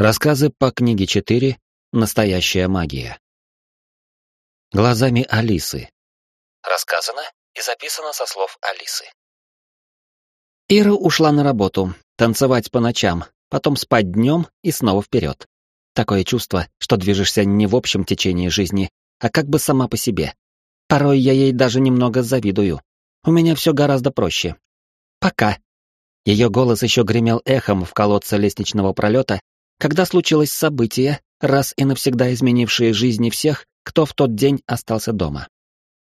Рассказы по книге 4 «Настоящая магия». Глазами Алисы. Рассказано и записано со слов Алисы. Ира ушла на работу, танцевать по ночам, потом спать днем и снова вперед. Такое чувство, что движешься не в общем течении жизни, а как бы сама по себе. Порой я ей даже немного завидую. У меня все гораздо проще. Пока. Ее голос еще гремел эхом в колодце лестничного пролета, когда случилось событие, раз и навсегда изменившее жизни всех, кто в тот день остался дома.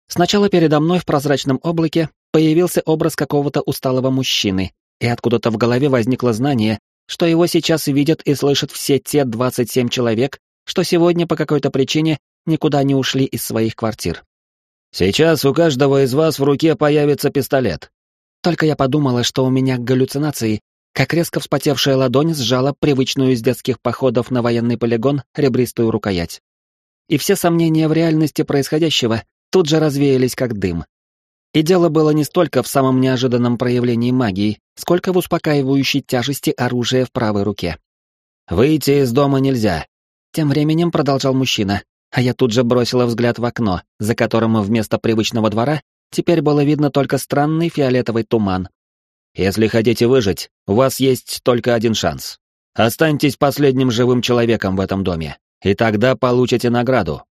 Сначала передо мной в прозрачном облаке появился образ какого-то усталого мужчины, и откуда-то в голове возникло знание, что его сейчас видят и слышат все те 27 человек, что сегодня по какой-то причине никуда не ушли из своих квартир. «Сейчас у каждого из вас в руке появится пистолет». Только я подумала, что у меня галлюцинации, как резко вспотевшая ладонь сжала привычную из детских походов на военный полигон ребристую рукоять. И все сомнения в реальности происходящего тут же развеялись как дым. И дело было не столько в самом неожиданном проявлении магии, сколько в успокаивающей тяжести оружия в правой руке. «Выйти из дома нельзя», — тем временем продолжал мужчина, а я тут же бросила взгляд в окно, за которым вместо привычного двора теперь было видно только странный фиолетовый туман, если хотите выжить, у вас есть только один шанс. Останьтесь последним живым человеком в этом доме, и тогда получите награду.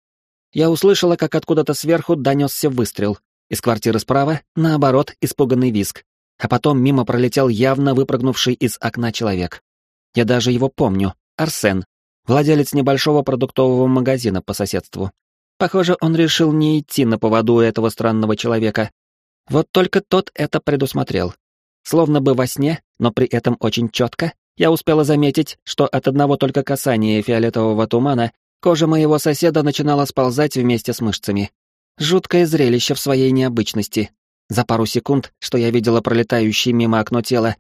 Я услышала, как откуда-то сверху донесся выстрел. Из квартиры справа, наоборот, испуганный визг. А потом мимо пролетел явно выпрыгнувший из окна человек. Я даже его помню. Арсен, владелец небольшого продуктового магазина по соседству. Похоже, он решил не идти на поводу этого странного человека. Вот только тот это предусмотрел. Словно бы во сне, но при этом очень четко, я успела заметить, что от одного только касания фиолетового тумана кожа моего соседа начинала сползать вместе с мышцами. Жуткое зрелище в своей необычности. За пару секунд, что я видела пролетающее мимо окно тело,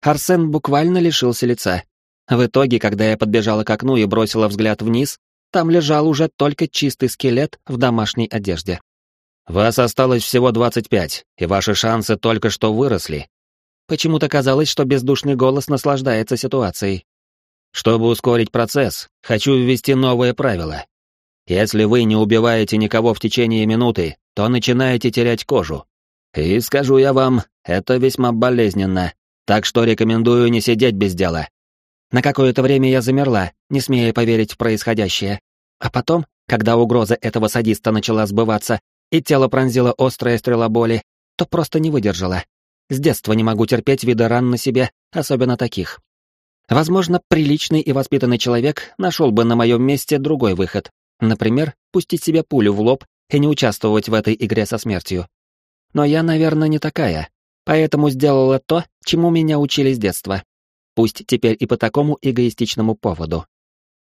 Арсен буквально лишился лица. В итоге, когда я подбежала к окну и бросила взгляд вниз, там лежал уже только чистый скелет в домашней одежде. «Вас осталось всего двадцать пять, и ваши шансы только что выросли», Почему-то казалось, что бездушный голос наслаждается ситуацией. Чтобы ускорить процесс, хочу ввести новое правило. Если вы не убиваете никого в течение минуты, то начинаете терять кожу. И скажу я вам, это весьма болезненно, так что рекомендую не сидеть без дела. На какое-то время я замерла, не смея поверить в происходящее. А потом, когда угроза этого садиста начала сбываться, и тело пронзила острая стрела боли, то просто не выдержала. С детства не могу терпеть виды ран на себе, особенно таких. Возможно, приличный и воспитанный человек нашел бы на моем месте другой выход. Например, пустить себе пулю в лоб и не участвовать в этой игре со смертью. Но я, наверное, не такая, поэтому сделала то, чему меня учили с детства. Пусть теперь и по такому эгоистичному поводу.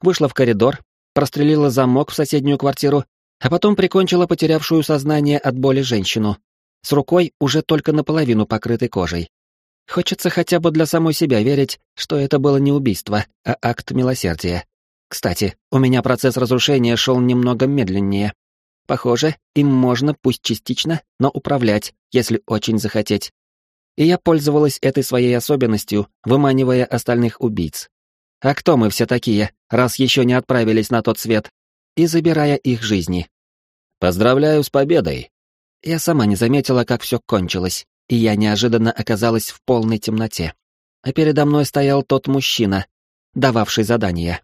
Вышла в коридор, прострелила замок в соседнюю квартиру, а потом прикончила потерявшую сознание от боли женщину, с рукой уже только наполовину покрытой кожей. Хочется хотя бы для самой себя верить, что это было не убийство, а акт милосердия. Кстати, у меня процесс разрушения шел немного медленнее. Похоже, им можно, пусть частично, но управлять, если очень захотеть. И я пользовалась этой своей особенностью, выманивая остальных убийц. А кто мы все такие, раз еще не отправились на тот свет, и забирая их жизни? Поздравляю с победой, я сама не заметила, как все кончилось, и я неожиданно оказалась в полной темноте. А передо мной стоял тот мужчина, дававший задание.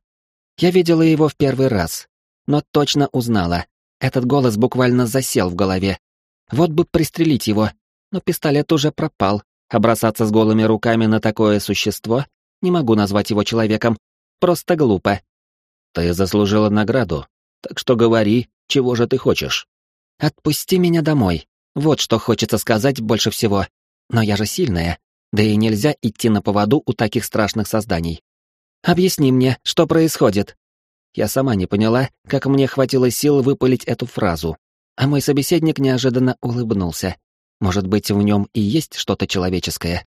Я видела его в первый раз, но точно узнала. Этот голос буквально засел в голове. Вот бы пристрелить его, но пистолет уже пропал, а с голыми руками на такое существо не могу назвать его человеком. Просто глупо. Ты заслужила награду, так что говори, чего же ты хочешь. «Отпусти меня домой». Вот что хочется сказать больше всего. Но я же сильная, да и нельзя идти на поводу у таких страшных созданий. Объясни мне, что происходит. Я сама не поняла, как мне хватило сил выпалить эту фразу. А мой собеседник неожиданно улыбнулся. Может быть, в нем и есть что-то человеческое.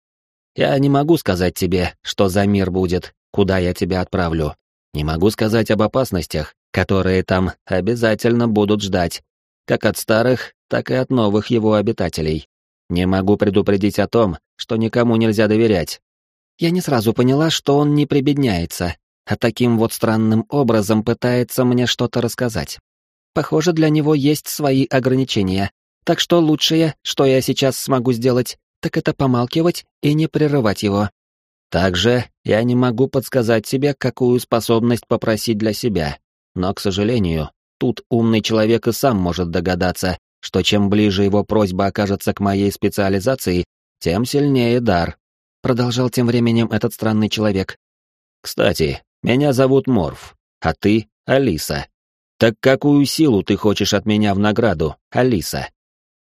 Я не могу сказать тебе, что за мир будет, куда я тебя отправлю. Не могу сказать об опасностях, которые там обязательно будут ждать, как от старых, так и от новых его обитателей. Не могу предупредить о том, что никому нельзя доверять. Я не сразу поняла, что он не прибедняется, а таким вот странным образом пытается мне что-то рассказать. Похоже, для него есть свои ограничения, так что лучшее, что я сейчас смогу сделать, так это помалкивать и не прерывать его. Также я не могу подсказать себе, какую способность попросить для себя, но, к сожалению, тут умный человек и сам может догадаться, что чем ближе его просьба окажется к моей специализации, тем сильнее дар. Продолжал тем временем этот странный человек. Кстати, меня зовут Морф, а ты — Алиса. Так какую силу ты хочешь от меня в награду, Алиса?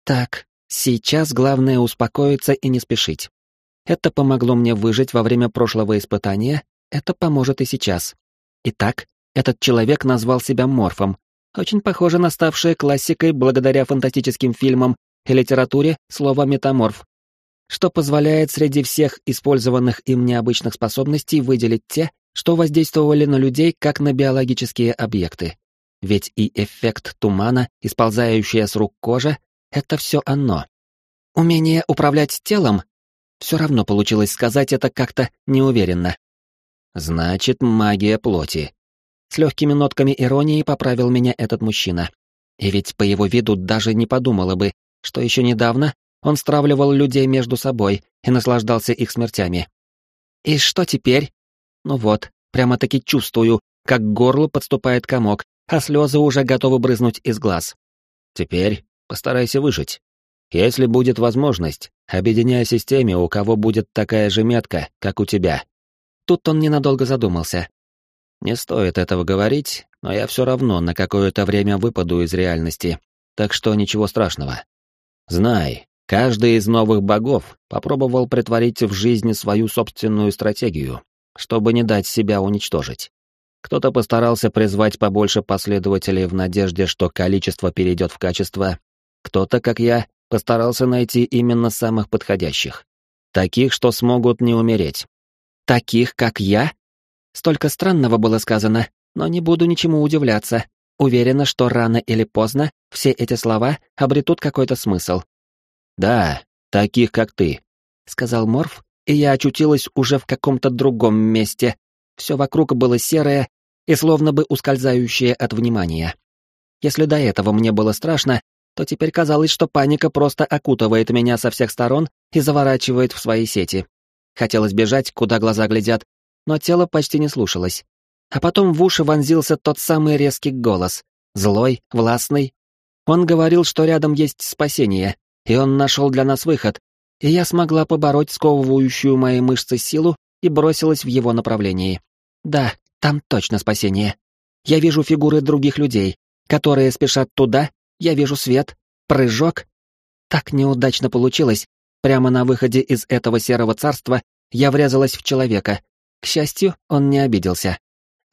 Так, сейчас главное успокоиться и не спешить. Это помогло мне выжить во время прошлого испытания, это поможет и сейчас. Итак, этот человек назвал себя Морфом. Очень похоже на ставшее классикой благодаря фантастическим фильмам и литературе слово «метаморф», что позволяет среди всех использованных им необычных способностей выделить те, что воздействовали на людей как на биологические объекты. Ведь и эффект тумана, исползающая с рук кожа, это все оно. Умение управлять телом? Все равно получилось сказать это как-то неуверенно. Значит, магия плоти. С легкими нотками иронии поправил меня этот мужчина. И ведь по его виду даже не подумала бы, что еще недавно он стравливал людей между собой и наслаждался их смертями. И что теперь? Ну вот, прямо-таки чувствую, как к горлу подступает комок, а слезы уже готовы брызнуть из глаз. Теперь постарайся выжить. Если будет возможность, объединяйся с теми, у кого будет такая же метка, как у тебя. Тут он ненадолго задумался. Не стоит этого говорить, но я все равно на какое-то время выпаду из реальности, так что ничего страшного. Знай, каждый из новых богов попробовал притворить в жизни свою собственную стратегию, чтобы не дать себя уничтожить. Кто-то постарался призвать побольше последователей в надежде, что количество перейдет в качество. Кто-то, как я, постарался найти именно самых подходящих. Таких, что смогут не умереть. Таких, как я? Столько странного было сказано, но не буду ничему удивляться. Уверена, что рано или поздно все эти слова обретут какой-то смысл. «Да, таких, как ты», — сказал Морф, и я очутилась уже в каком-то другом месте, все вокруг было серое и словно бы ускользающее от внимания. Если до этого мне было страшно, то теперь казалось, что паника просто окутывает меня со всех сторон и заворачивает в свои сети. Хотелось бежать, куда глаза глядят, но тело почти не слушалось. А потом в уши вонзился тот самый резкий голос, злой, властный. Он говорил, что рядом есть спасение, и он нашел для нас выход, и я смогла побороть сковывающую мои мышцы силу и бросилась в его направлении. Да, там точно спасение. Я вижу фигуры других людей, которые спешат туда, я вижу свет, прыжок. Так неудачно получилось. Прямо на выходе из этого серого царства я врезалась в человека. К счастью, он не обиделся.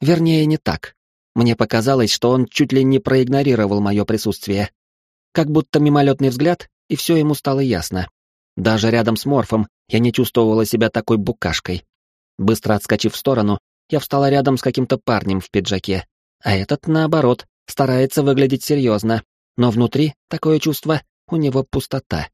Вернее, не так. Мне показалось, что он чуть ли не проигнорировал мое присутствие. Как будто мимолетный взгляд, и все ему стало ясно. Даже рядом с Морфом я не чувствовала себя такой букашкой. Быстро отскочив в сторону, я встала рядом с каким-то парнем в пиджаке, а этот, наоборот, старается выглядеть серьезно, но внутри такое чувство, у него пустота.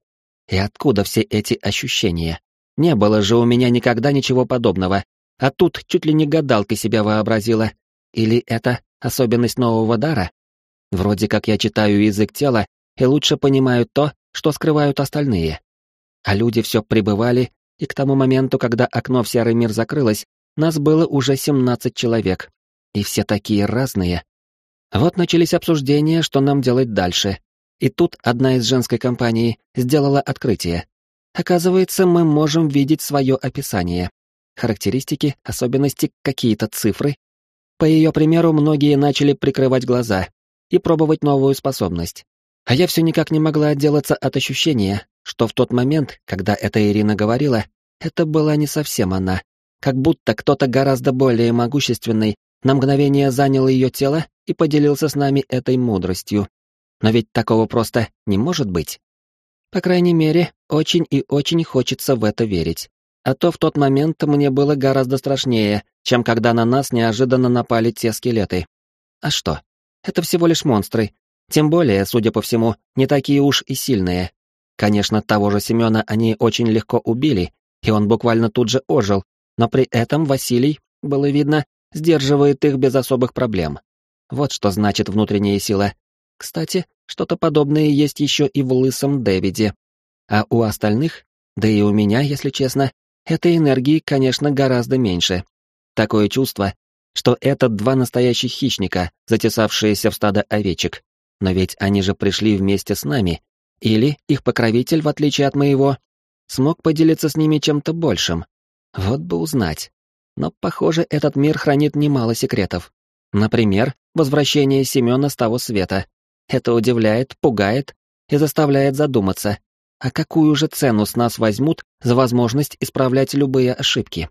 И откуда все эти ощущения? Не было же у меня никогда ничего подобного, а тут чуть ли не гадалкой себя вообразила. Или это особенность нового дара? Вроде как я читаю язык тела и лучше понимаю то, что скрывают остальные. А люди все пребывали, и к тому моменту, когда окно в серый мир закрылось, нас было уже 17 человек. И все такие разные. Вот начались обсуждения, что нам делать дальше. И тут одна из женской компании сделала открытие. Оказывается, мы можем видеть свое описание. Характеристики, особенности, какие-то цифры. По ее примеру, многие начали прикрывать глаза и пробовать новую способность. А я все никак не могла отделаться от ощущения, что в тот момент, когда эта Ирина говорила, это была не совсем она, как будто кто-то гораздо более могущественный на мгновение занял ее тело и поделился с нами этой мудростью. Но ведь такого просто не может быть. По крайней мере, очень и очень хочется в это верить. А то в тот момент мне было гораздо страшнее, чем когда на нас неожиданно напали те скелеты. А что? Это всего лишь монстры. Тем более, судя по всему, не такие уж и сильные. Конечно, того же Семена они очень легко убили, и он буквально тут же ожил, но при этом Василий, было видно, сдерживает их без особых проблем. Вот что значит внутренняя сила. Кстати, что-то подобное есть еще и в лысом Дэвиде. А у остальных, да и у меня, если честно, этой энергии, конечно, гораздо меньше. Такое чувство, что это два настоящих хищника, затесавшиеся в стадо овечек. Но ведь они же пришли вместе с нами. Или их покровитель, в отличие от моего, смог поделиться с ними чем-то большим. Вот бы узнать. Но, похоже, этот мир хранит немало секретов. Например, возвращение Семена с того света. Это удивляет, пугает и заставляет задуматься, а какую же цену с нас возьмут за возможность исправлять любые ошибки?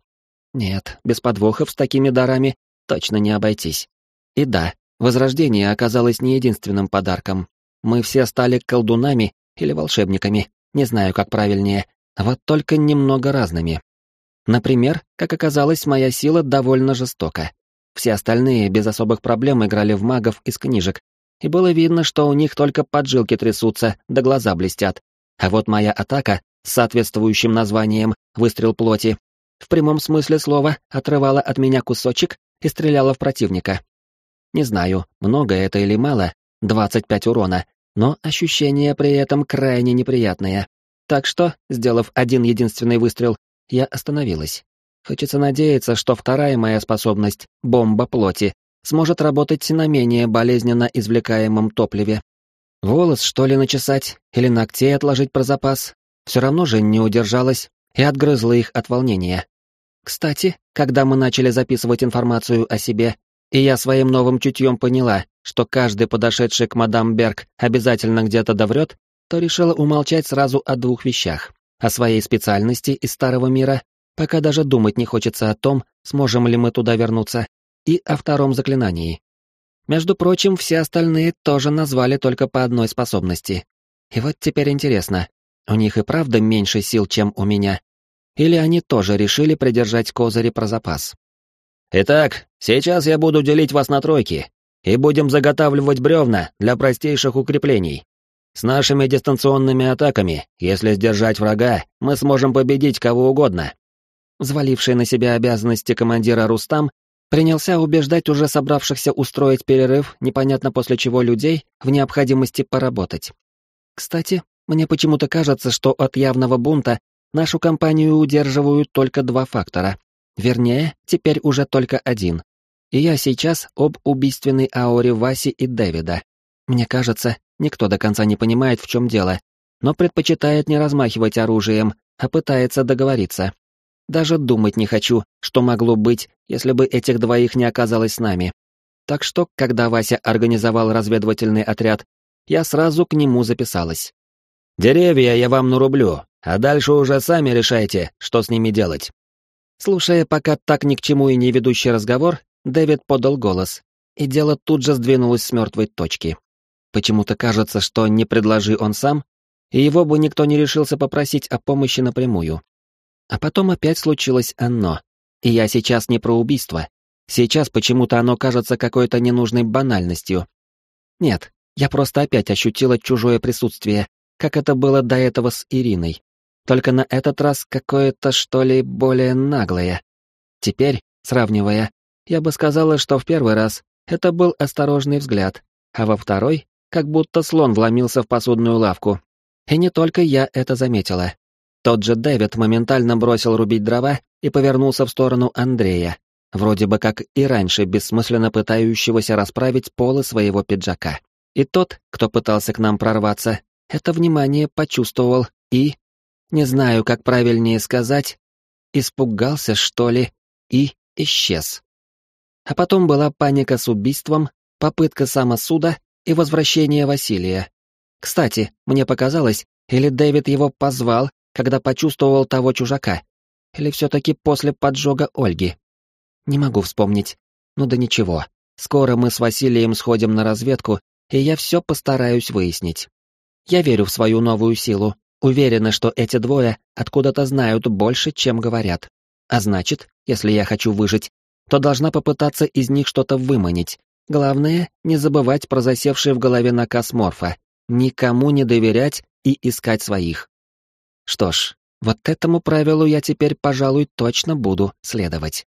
Нет, без подвохов с такими дарами точно не обойтись. И да, возрождение оказалось не единственным подарком. Мы все стали колдунами или волшебниками, не знаю, как правильнее, вот только немного разными. Например, как оказалось, моя сила довольно жестока. Все остальные без особых проблем играли в магов из книжек, и было видно, что у них только поджилки трясутся, да глаза блестят, а вот моя атака с соответствующим названием «Выстрел плоти» в прямом смысле слова отрывала от меня кусочек и стреляла в противника. Не знаю, много это или мало, 25 урона, но ощущения при этом крайне неприятные. Так что, сделав один единственный выстрел, я остановилась. Хочется надеяться, что вторая моя способность, бомба плоти, сможет работать на менее болезненно извлекаемом топливе. Волос, что ли, начесать, или ногтей отложить про запас? Все равно же не удержалась и отгрызла их от волнения. Кстати, когда мы начали записывать информацию о себе, и я своим новым чутьем поняла, что каждый подошедший к мадам Берг обязательно где-то доврет, то решила умолчать сразу о двух вещах. О своей специальности из Старого мира, пока даже думать не хочется о том, сможем ли мы туда вернуться, и о втором заклинании. Между прочим, все остальные тоже назвали только по одной способности. И вот теперь интересно, у них и правда меньше сил, чем у меня? Или они тоже решили придержать козыри про запас? «Итак, сейчас я буду делить вас на тройки, и будем заготавливать бревна для простейших укреплений. С нашими дистанционными атаками, если сдержать врага, мы сможем победить кого угодно». Взваливший на себя обязанности командира Рустам принялся убеждать уже собравшихся устроить перерыв, непонятно после чего людей, в необходимости поработать. Кстати, мне почему-то кажется, что от явного бунта нашу компанию удерживают только два фактора. Вернее, теперь уже только один. И я сейчас об убийственной ауре Васи и Дэвида. Мне кажется, никто до конца не понимает, в чем дело, но предпочитает не размахивать оружием, а пытается договориться. Даже думать не хочу, что могло быть, если бы этих двоих не оказалось с нами. Так что, когда Вася организовал разведывательный отряд, я сразу к нему записалась. «Деревья я вам нарублю, а дальше уже сами решайте, что с ними делать». Слушая пока так ни к чему и не ведущий разговор, Дэвид подал голос, и дело тут же сдвинулось с мертвой точки. Почему-то кажется, что не предложи он сам, и его бы никто не решился попросить о помощи напрямую. А потом опять случилось оно. И я сейчас не про убийство. Сейчас почему-то оно кажется какой-то ненужной банальностью. Нет, я просто опять ощутила чужое присутствие, как это было до этого с Ириной. Только на этот раз какое-то, что ли, более наглое. Теперь, сравнивая, я бы сказала, что в первый раз это был осторожный взгляд, а во второй, как будто слон вломился в посудную лавку. И не только я это заметила. Тот же Дэвид моментально бросил рубить дрова и повернулся в сторону Андрея, вроде бы как и раньше бессмысленно пытающегося расправить полы своего пиджака. И тот, кто пытался к нам прорваться, это внимание почувствовал и... Не знаю, как правильнее сказать, испугался, что ли, и исчез. А потом была паника с убийством, попытка самосуда и возвращение Василия. Кстати, мне показалось, или Дэвид его позвал, когда почувствовал того чужака? Или все-таки после поджога Ольги? Не могу вспомнить. Ну да ничего. Скоро мы с Василием сходим на разведку, и я все постараюсь выяснить. Я верю в свою новую силу, уверена, что эти двое откуда-то знают больше, чем говорят. А значит, если я хочу выжить, то должна попытаться из них что-то выманить. Главное, не забывать про засевший в голове наказ Морфа. Никому не доверять и искать своих. Что ж, вот этому правилу я теперь, пожалуй, точно буду следовать.